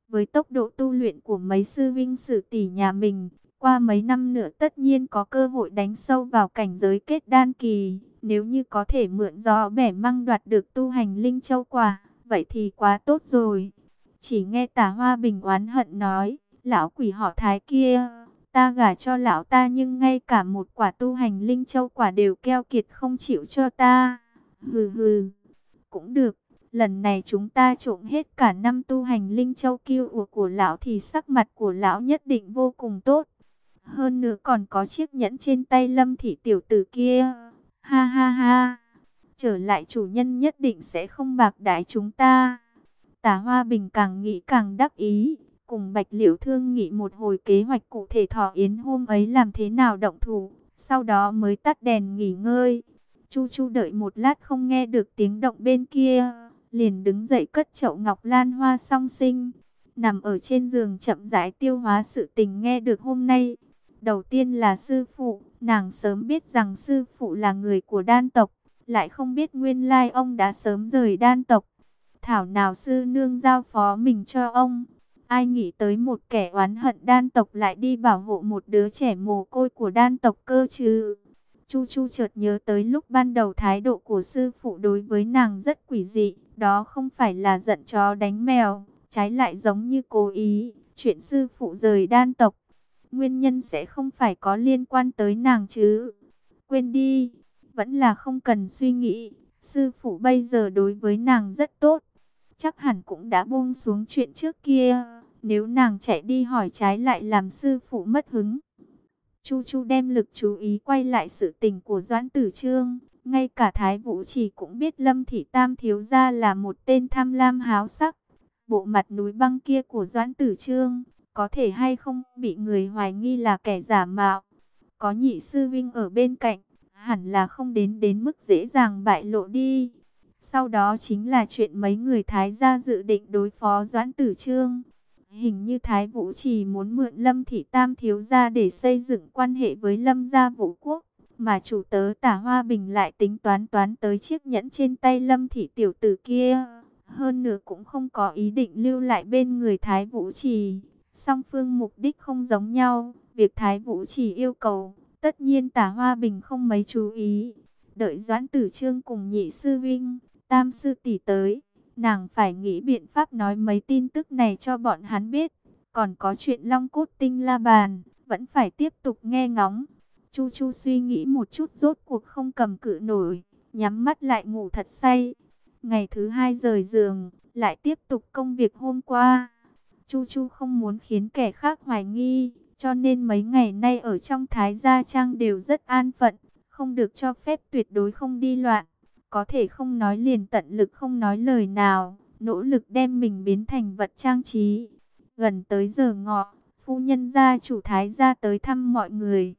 S1: Với tốc độ tu luyện của mấy sư vinh sử tỷ nhà mình, qua mấy năm nữa tất nhiên có cơ hội đánh sâu vào cảnh giới kết đan kỳ. Nếu như có thể mượn gió bẻ măng đoạt được tu hành linh châu quả, vậy thì quá tốt rồi. Chỉ nghe tả hoa bình oán hận nói, lão quỷ họ thái kia, ta gả cho lão ta nhưng ngay cả một quả tu hành linh châu quả đều keo kiệt không chịu cho ta. Hừ hừ, cũng được, lần này chúng ta trộm hết cả năm tu hành linh châu kiêu của, của lão thì sắc mặt của lão nhất định vô cùng tốt. Hơn nữa còn có chiếc nhẫn trên tay lâm thị tiểu tử kia. Ha ha ha, trở lại chủ nhân nhất định sẽ không bạc đái chúng ta. Tả Hoa Bình càng nghĩ càng đắc ý, cùng Bạch Liễu thương nghị một hồi kế hoạch cụ thể thỏ yến hôm ấy làm thế nào động thủ, sau đó mới tắt đèn nghỉ ngơi. Chu Chu đợi một lát không nghe được tiếng động bên kia, liền đứng dậy cất chậu ngọc lan hoa song sinh, nằm ở trên giường chậm rãi tiêu hóa sự tình nghe được hôm nay. Đầu tiên là sư phụ, nàng sớm biết rằng sư phụ là người của đan tộc, lại không biết nguyên lai ông đã sớm rời đan tộc. Thảo nào sư nương giao phó mình cho ông. Ai nghĩ tới một kẻ oán hận đan tộc lại đi bảo hộ một đứa trẻ mồ côi của đan tộc cơ chứ. Chu Chu chợt nhớ tới lúc ban đầu thái độ của sư phụ đối với nàng rất quỷ dị. Đó không phải là giận chó đánh mèo, trái lại giống như cố ý. Chuyện sư phụ rời đan tộc, nguyên nhân sẽ không phải có liên quan tới nàng chứ. Quên đi, vẫn là không cần suy nghĩ. Sư phụ bây giờ đối với nàng rất tốt chắc hẳn cũng đã buông xuống chuyện trước kia. Nếu nàng chạy đi hỏi trái lại làm sư phụ mất hứng. Chu Chu đem lực chú ý quay lại sự tình của Doãn Tử Trương. Ngay cả Thái Vũ chỉ cũng biết Lâm Thị Tam Thiếu Gia là một tên tham lam háo sắc. Bộ mặt núi băng kia của Doãn Tử Trương, có thể hay không bị người hoài nghi là kẻ giả mạo. Có nhị sư vinh ở bên cạnh, hẳn là không đến đến mức dễ dàng bại lộ đi. Sau đó chính là chuyện mấy người Thái gia dự định đối phó Doãn Tử Trương. Hình như Thái Vũ chỉ muốn mượn Lâm Thị Tam thiếu gia để xây dựng quan hệ với Lâm gia Vũ Quốc. Mà chủ tớ tả Hoa Bình lại tính toán toán tới chiếc nhẫn trên tay Lâm Thị tiểu tử kia. Hơn nữa cũng không có ý định lưu lại bên người Thái Vũ Trì. Song phương mục đích không giống nhau. Việc Thái Vũ Trì yêu cầu, tất nhiên tả Hoa Bình không mấy chú ý. Đợi Doãn Tử Trương cùng nhị sư Vinh, Tam sư tỷ tới, nàng phải nghĩ biện pháp nói mấy tin tức này cho bọn hắn biết. Còn có chuyện long cốt tinh la bàn, vẫn phải tiếp tục nghe ngóng. Chu Chu suy nghĩ một chút rốt cuộc không cầm cự nổi, nhắm mắt lại ngủ thật say. Ngày thứ hai rời giường, lại tiếp tục công việc hôm qua. Chu Chu không muốn khiến kẻ khác hoài nghi, cho nên mấy ngày nay ở trong Thái Gia Trang đều rất an phận, không được cho phép tuyệt đối không đi loạn có thể không nói liền tận lực không nói lời nào, nỗ lực đem mình biến thành vật trang trí. Gần tới giờ ngọ, phu nhân gia chủ thái gia tới thăm mọi người.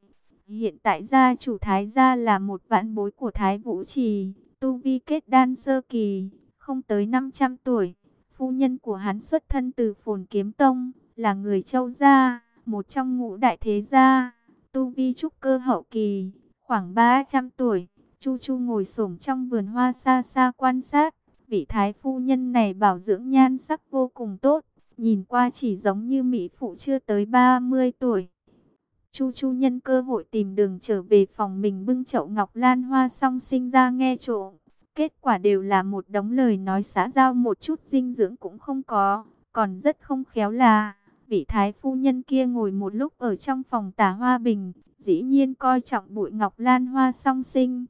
S1: Hiện tại gia chủ thái gia là một vãn bối của thái vũ trì, tu vi kết đan sơ kỳ, không tới 500 tuổi. Phu nhân của hắn xuất thân từ phồn kiếm tông, là người châu gia, một trong ngũ đại thế gia, tu vi trúc cơ hậu kỳ, khoảng 300 tuổi Chu Chu ngồi xổm trong vườn hoa xa xa quan sát, vị thái phu nhân này bảo dưỡng nhan sắc vô cùng tốt, nhìn qua chỉ giống như mỹ phụ chưa tới 30 tuổi. Chu Chu nhân cơ hội tìm đường trở về phòng mình bưng chậu ngọc lan hoa xong sinh ra nghe trộm. Kết quả đều là một đống lời nói xã giao một chút dinh dưỡng cũng không có, còn rất không khéo là vị thái phu nhân kia ngồi một lúc ở trong phòng tả hoa bình, dĩ nhiên coi trọng bụi ngọc lan hoa song sinh,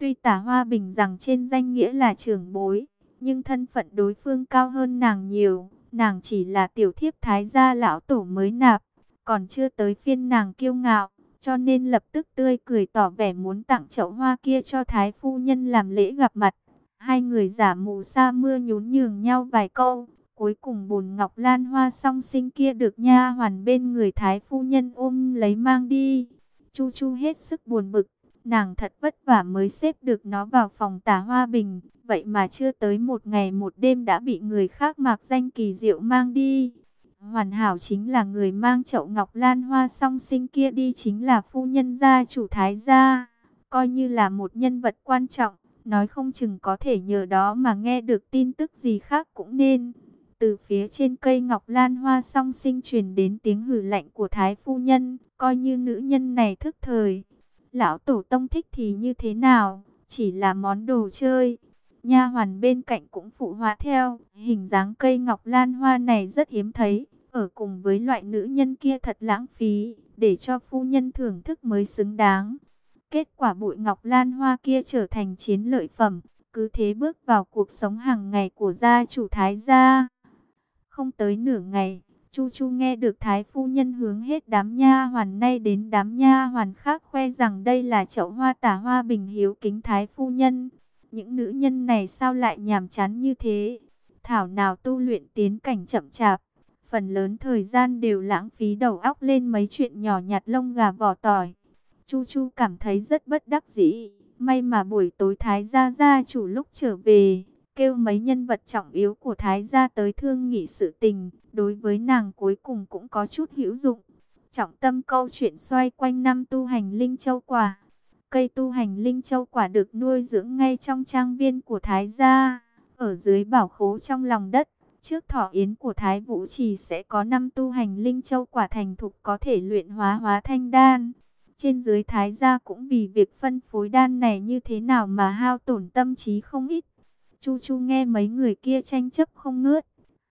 S1: Tuy tả hoa bình rằng trên danh nghĩa là trưởng bối, nhưng thân phận đối phương cao hơn nàng nhiều. Nàng chỉ là tiểu thiếp thái gia lão tổ mới nạp, còn chưa tới phiên nàng kiêu ngạo, cho nên lập tức tươi cười tỏ vẻ muốn tặng chậu hoa kia cho thái phu nhân làm lễ gặp mặt. Hai người giả mù sa mưa nhún nhường nhau vài câu, cuối cùng bồn ngọc lan hoa song sinh kia được nha hoàn bên người thái phu nhân ôm lấy mang đi. Chu chu hết sức buồn bực, Nàng thật vất vả mới xếp được nó vào phòng tả hoa bình, vậy mà chưa tới một ngày một đêm đã bị người khác mặc danh kỳ diệu mang đi. Hoàn hảo chính là người mang chậu ngọc lan hoa song sinh kia đi chính là phu nhân gia chủ thái gia, coi như là một nhân vật quan trọng, nói không chừng có thể nhờ đó mà nghe được tin tức gì khác cũng nên. Từ phía trên cây ngọc lan hoa song sinh truyền đến tiếng hử lạnh của thái phu nhân, coi như nữ nhân này thức thời. Lão tổ tông thích thì như thế nào, chỉ là món đồ chơi. Nha hoàn bên cạnh cũng phụ họa theo, hình dáng cây ngọc lan hoa này rất hiếm thấy, ở cùng với loại nữ nhân kia thật lãng phí, để cho phu nhân thưởng thức mới xứng đáng. Kết quả bụi ngọc lan hoa kia trở thành chiến lợi phẩm, cứ thế bước vào cuộc sống hàng ngày của gia chủ thái gia. Không tới nửa ngày, Chu Chu nghe được thái phu nhân hướng hết đám nha hoàn nay đến đám nha hoàn khác khoe rằng đây là chậu hoa tả hoa bình hiếu kính thái phu nhân. Những nữ nhân này sao lại nhàm chán như thế? Thảo nào tu luyện tiến cảnh chậm chạp, phần lớn thời gian đều lãng phí đầu óc lên mấy chuyện nhỏ nhặt lông gà vỏ tỏi. Chu Chu cảm thấy rất bất đắc dĩ, may mà buổi tối thái gia gia chủ lúc trở về, kêu mấy nhân vật trọng yếu của Thái gia tới thương nghị sự tình, đối với nàng cuối cùng cũng có chút hữu dụng. Trọng tâm câu chuyện xoay quanh năm tu hành linh châu quả. Cây tu hành linh châu quả được nuôi dưỡng ngay trong trang viên của Thái gia, ở dưới bảo khố trong lòng đất. Trước thọ yến của Thái Vũ Trì sẽ có năm tu hành linh châu quả thành thục có thể luyện hóa hóa thanh đan. Trên dưới Thái gia cũng vì việc phân phối đan này như thế nào mà hao tổn tâm trí không ít. Chu Chu nghe mấy người kia tranh chấp không ngớt,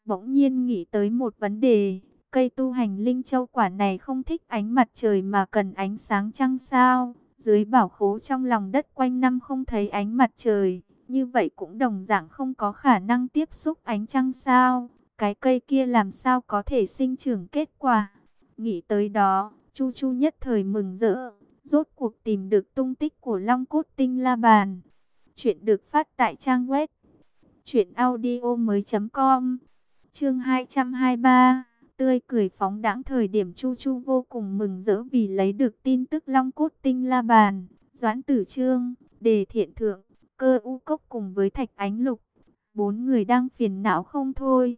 S1: bỗng nhiên nghĩ tới một vấn đề, cây tu hành linh châu quả này không thích ánh mặt trời mà cần ánh sáng trăng sao, dưới bảo khố trong lòng đất quanh năm không thấy ánh mặt trời, như vậy cũng đồng dạng không có khả năng tiếp xúc ánh trăng sao, cái cây kia làm sao có thể sinh trưởng kết quả. Nghĩ tới đó, Chu Chu nhất thời mừng rỡ, rốt cuộc tìm được tung tích của Long Cốt Tinh La Bàn. Chuyện được phát tại trang web Chuyện audio mới com. Chương 223 Tươi cười phóng đãng thời điểm Chu Chu vô cùng mừng rỡ vì lấy được tin tức Long Cốt Tinh La Bàn Doãn Tử Trương, Đề Thiện Thượng, Cơ U Cốc cùng với Thạch Ánh Lục. Bốn người đang phiền não không thôi.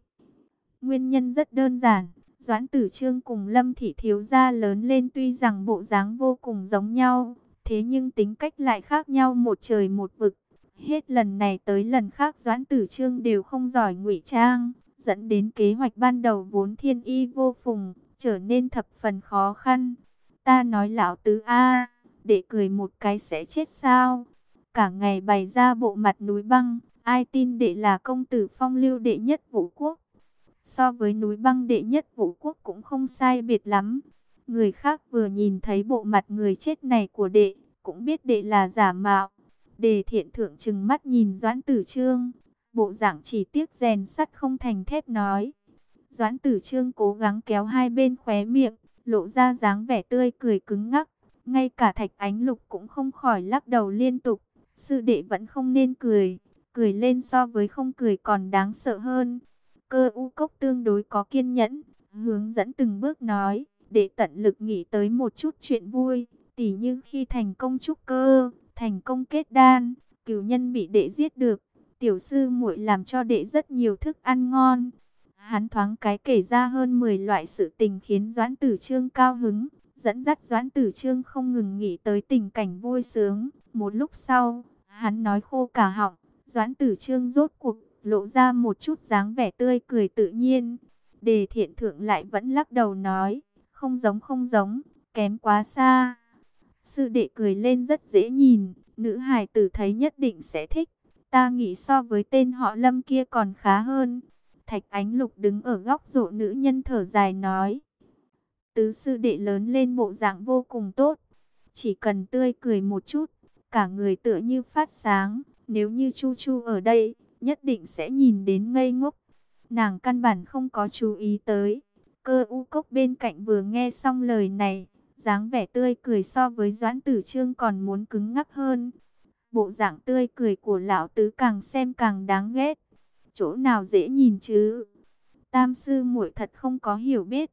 S1: Nguyên nhân rất đơn giản Doãn Tử Trương cùng Lâm Thị Thiếu Gia lớn lên tuy rằng bộ dáng vô cùng giống nhau Thế nhưng tính cách lại khác nhau một trời một vực. Hết lần này tới lần khác Doãn Tử Trương đều không giỏi ngụy trang, dẫn đến kế hoạch ban đầu vốn thiên y vô phùng, trở nên thập phần khó khăn. Ta nói lão tứ A, để cười một cái sẽ chết sao? Cả ngày bày ra bộ mặt núi băng, ai tin đệ là công tử phong lưu đệ nhất vũ quốc. So với núi băng đệ nhất vũ quốc cũng không sai biệt lắm. Người khác vừa nhìn thấy bộ mặt người chết này của đệ, cũng biết đệ là giả mạo. Đề thiện thượng trừng mắt nhìn Doãn Tử Trương, bộ dạng chỉ tiếc rèn sắt không thành thép nói. Doãn Tử Trương cố gắng kéo hai bên khóe miệng, lộ ra dáng vẻ tươi cười cứng ngắc. Ngay cả thạch ánh lục cũng không khỏi lắc đầu liên tục. Sư đệ vẫn không nên cười, cười lên so với không cười còn đáng sợ hơn. Cơ u cốc tương đối có kiên nhẫn, hướng dẫn từng bước nói, để tận lực nghĩ tới một chút chuyện vui, tỉ như khi thành công trúc cơ, thành công kết đan, cửu nhân bị đệ giết được, tiểu sư muội làm cho đệ rất nhiều thức ăn ngon. Hắn thoáng cái kể ra hơn 10 loại sự tình khiến Doãn Tử Trương cao hứng, dẫn dắt Doãn Tử Trương không ngừng nghĩ tới tình cảnh vui sướng. Một lúc sau, hắn nói khô cả họng, Doãn Tử Trương rốt cuộc lộ ra một chút dáng vẻ tươi cười tự nhiên. Đề thiện thượng lại vẫn lắc đầu nói, không giống không giống, kém quá xa. Sư đệ cười lên rất dễ nhìn, nữ hài tử thấy nhất định sẽ thích. Ta nghĩ so với tên họ lâm kia còn khá hơn. Thạch ánh lục đứng ở góc rộ nữ nhân thở dài nói. Tứ sư đệ lớn lên bộ dạng vô cùng tốt. Chỉ cần tươi cười một chút, cả người tựa như phát sáng. Nếu như Chu Chu ở đây, nhất định sẽ nhìn đến ngây ngốc. Nàng căn bản không có chú ý tới. Cơ u cốc bên cạnh vừa nghe xong lời này, dáng vẻ tươi cười so với Doãn Tử Trương còn muốn cứng ngắc hơn. Bộ dạng tươi cười của lão tứ càng xem càng đáng ghét. Chỗ nào dễ nhìn chứ? Tam sư muội thật không có hiểu biết.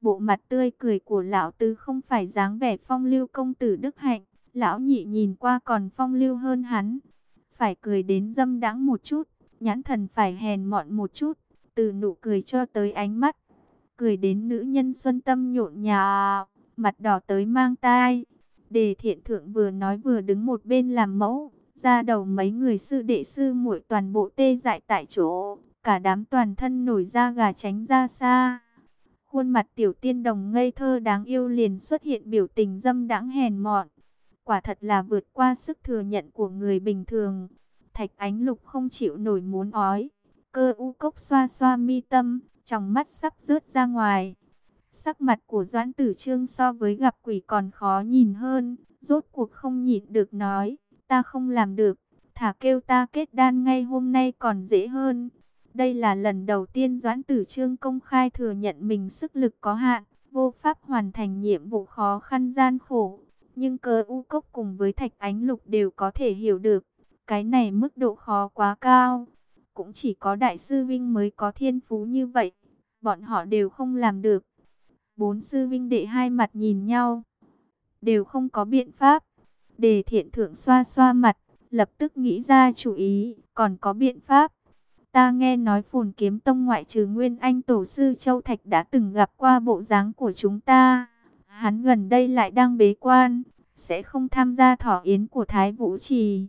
S1: Bộ mặt tươi cười của lão tứ không phải dáng vẻ phong lưu công tử đức hạnh, Lão nhị nhìn qua còn phong lưu hơn hắn. Phải cười đến dâm đãng một chút, nhãn thần phải hèn mọn một chút, từ nụ cười cho tới ánh mắt. Cười đến nữ nhân xuân tâm nhộn nhào mặt đỏ tới mang tai. Đề thiện thượng vừa nói vừa đứng một bên làm mẫu, ra đầu mấy người sư đệ sư muội toàn bộ tê dại tại chỗ, cả đám toàn thân nổi da gà tránh ra xa. Khuôn mặt tiểu tiên đồng ngây thơ đáng yêu liền xuất hiện biểu tình dâm đãng hèn mọn. Quả thật là vượt qua sức thừa nhận của người bình thường. Thạch ánh lục không chịu nổi muốn ói. Cơ u cốc xoa xoa mi tâm, trong mắt sắp rớt ra ngoài. Sắc mặt của Doãn Tử Trương so với gặp quỷ còn khó nhìn hơn. Rốt cuộc không nhịn được nói, ta không làm được. Thả kêu ta kết đan ngay hôm nay còn dễ hơn. Đây là lần đầu tiên Doãn Tử Trương công khai thừa nhận mình sức lực có hạn, vô pháp hoàn thành nhiệm vụ khó khăn gian khổ. Nhưng cờ u cốc cùng với thạch ánh lục đều có thể hiểu được, cái này mức độ khó quá cao. Cũng chỉ có đại sư Vinh mới có thiên phú như vậy, bọn họ đều không làm được. Bốn sư Vinh đệ hai mặt nhìn nhau, đều không có biện pháp. Đề thiện thượng xoa xoa mặt, lập tức nghĩ ra chủ ý, còn có biện pháp. Ta nghe nói phồn kiếm tông ngoại trừ Nguyên Anh Tổ sư Châu Thạch đã từng gặp qua bộ dáng của chúng ta. Hắn gần đây lại đang bế quan, sẽ không tham gia thỏ yến của Thái Vũ Trì.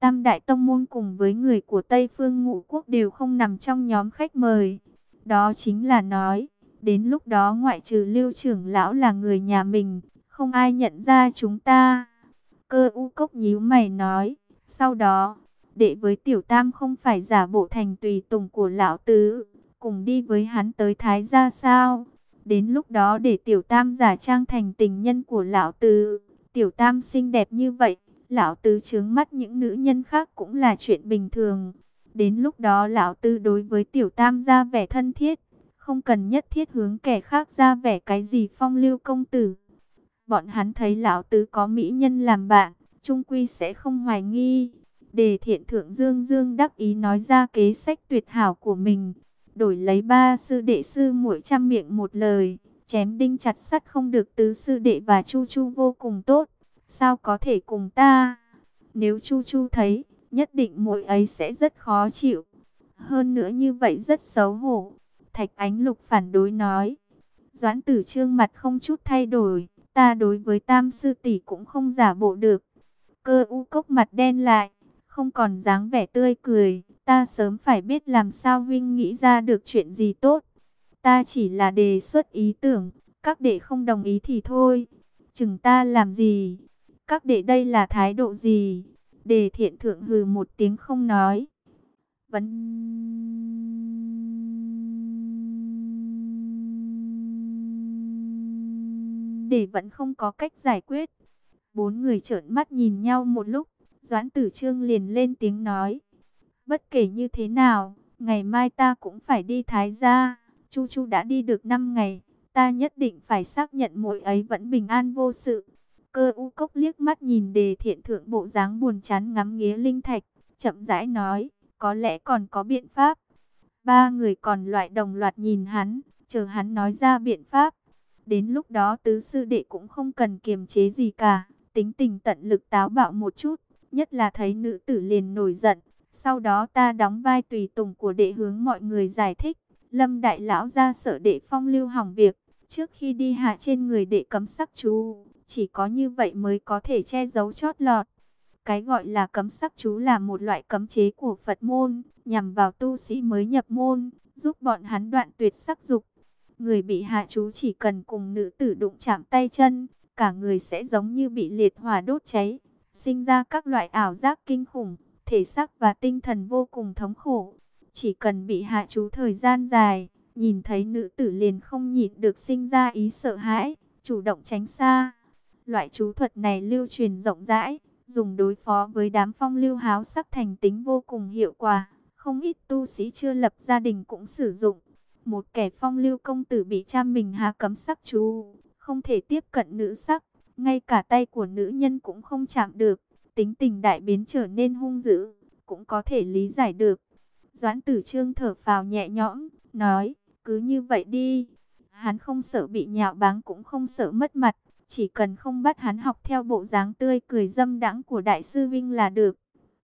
S1: Tam Đại Tông Môn cùng với người của Tây Phương Ngũ Quốc đều không nằm trong nhóm khách mời. Đó chính là nói, đến lúc đó ngoại trừ lưu trưởng lão là người nhà mình, không ai nhận ra chúng ta. Cơ u cốc nhíu mày nói, sau đó đệ với tiểu tam không phải giả bộ thành tùy tùng của lão tứ, cùng đi với hắn tới thái gia sao? Đến lúc đó để tiểu tam giả trang thành tình nhân của lão tứ, tiểu tam xinh đẹp như vậy, lão tứ chướng mắt những nữ nhân khác cũng là chuyện bình thường. Đến lúc đó lão tứ đối với tiểu tam ra vẻ thân thiết, không cần nhất thiết hướng kẻ khác ra vẻ cái gì phong lưu công tử. Bọn hắn thấy lão tứ có mỹ nhân làm bạn, trung quy sẽ không hoài nghi. Đề thiện thượng dương dương đắc ý nói ra kế sách tuyệt hảo của mình. Đổi lấy ba sư đệ sư muội trăm miệng một lời. Chém đinh chặt sắt không được tứ sư đệ và chu chu vô cùng tốt. Sao có thể cùng ta? Nếu chu chu thấy, nhất định muội ấy sẽ rất khó chịu. Hơn nữa như vậy rất xấu hổ. Thạch ánh lục phản đối nói. Doãn tử trương mặt không chút thay đổi. Ta đối với tam sư tỷ cũng không giả bộ được. Cơ u cốc mặt đen lại không còn dáng vẻ tươi cười. Ta sớm phải biết làm sao Vinh nghĩ ra được chuyện gì tốt. Ta chỉ là đề xuất ý tưởng, các đệ không đồng ý thì thôi. Chừng ta làm gì? Các đệ đây là thái độ gì? Đề thiện thượng hừ một tiếng không nói. Vấn... Để vẫn không có cách giải quyết. Bốn người trợn mắt nhìn nhau một lúc. Doãn tử trương liền lên tiếng nói. Bất kể như thế nào, ngày mai ta cũng phải đi Thái gia. Chu Chu đã đi được 5 ngày, ta nhất định phải xác nhận mỗi ấy vẫn bình an vô sự. Cơ u cốc liếc mắt nhìn đề thiện thượng bộ dáng buồn chán ngắm nghía linh thạch, chậm rãi nói, có lẽ còn có biện pháp. Ba người còn loại đồng loạt nhìn hắn, chờ hắn nói ra biện pháp. Đến lúc đó tứ sư đệ cũng không cần kiềm chế gì cả, tính tình tận lực táo bạo một chút, nhất là thấy nữ tử liền nổi giận. Sau đó ta đóng vai tùy tùng của đệ hướng mọi người giải thích. Lâm đại lão ra sợ đệ phong lưu hỏng việc. Trước khi đi hạ trên người đệ cấm sắc chú. Chỉ có như vậy mới có thể che giấu chót lọt. Cái gọi là cấm sắc chú là một loại cấm chế của Phật môn. Nhằm vào tu sĩ mới nhập môn. Giúp bọn hắn đoạn tuyệt sắc dục. Người bị hạ chú chỉ cần cùng nữ tử đụng chạm tay chân. Cả người sẽ giống như bị liệt hỏa đốt cháy sinh ra các loại ảo giác kinh khủng, thể xác và tinh thần vô cùng thống khổ. Chỉ cần bị hạ chú thời gian dài, nhìn thấy nữ tử liền không nhịn được sinh ra ý sợ hãi, chủ động tránh xa. Loại chú thuật này lưu truyền rộng rãi, dùng đối phó với đám phong lưu háo sắc thành tính vô cùng hiệu quả. Không ít tu sĩ chưa lập gia đình cũng sử dụng. Một kẻ phong lưu công tử bị cha mình hạ cấm sắc chú, không thể tiếp cận nữ sắc ngay cả tay của nữ nhân cũng không chạm được, tính tình đại biến trở nên hung dữ, cũng có thể lý giải được. Doãn tử trương thở phào nhẹ nhõm, nói, cứ như vậy đi. Hắn không sợ bị nhạo báng cũng không sợ mất mặt, chỉ cần không bắt hắn học theo bộ dáng tươi cười dâm đãng của đại sư Vinh là được.